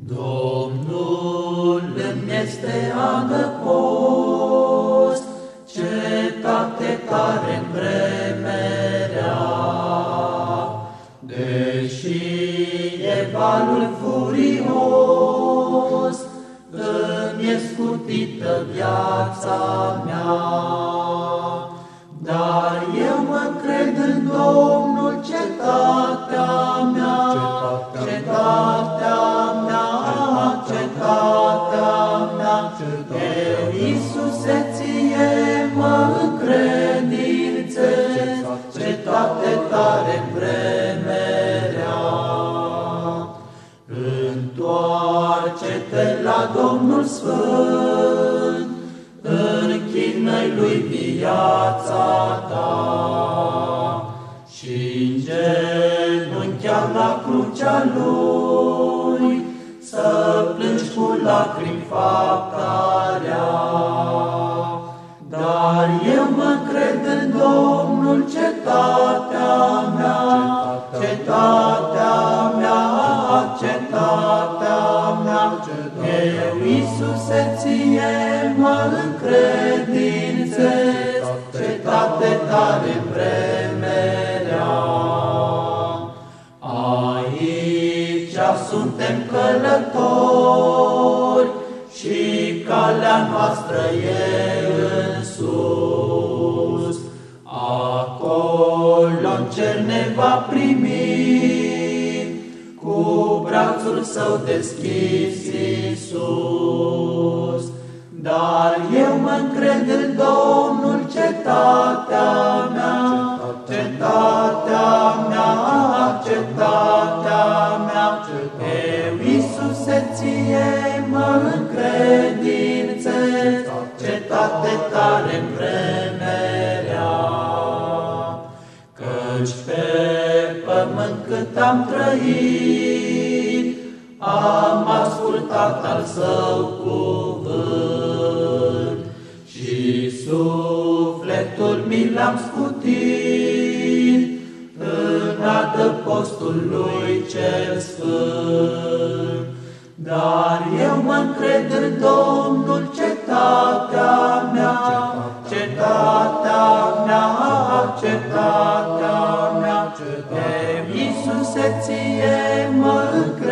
Domnul îmi este adăpost, cetate tare vremerea, deși e valul furios, îmi e scutită viața mea. Întoarce-te la Domnul Sfânt, închină-i lui viața ta și în genunchiar la crucea lui, să plângi cu lacrimi faptarea. Iisuse, ție mă încredințez, cetate tare vremerea. Aici suntem călători și calea noastră e în sus. Brațul său deschis Iisus. Dar eu mă încred în Domnul cetatea mea, cetatea mea, cetatea mea. Eu, Iisuse, ție mă încredințez, cetate tare vremerea. Căci pe pământ cât am trăit, am ascultat al său cuvânt și sufletul mi l-am scutit în adăpostul lui cel sfânt. Dar eu mă încred în Domnul cetatea mea, cetatea mea, cetatea mea, de Iisuse ție mă încred.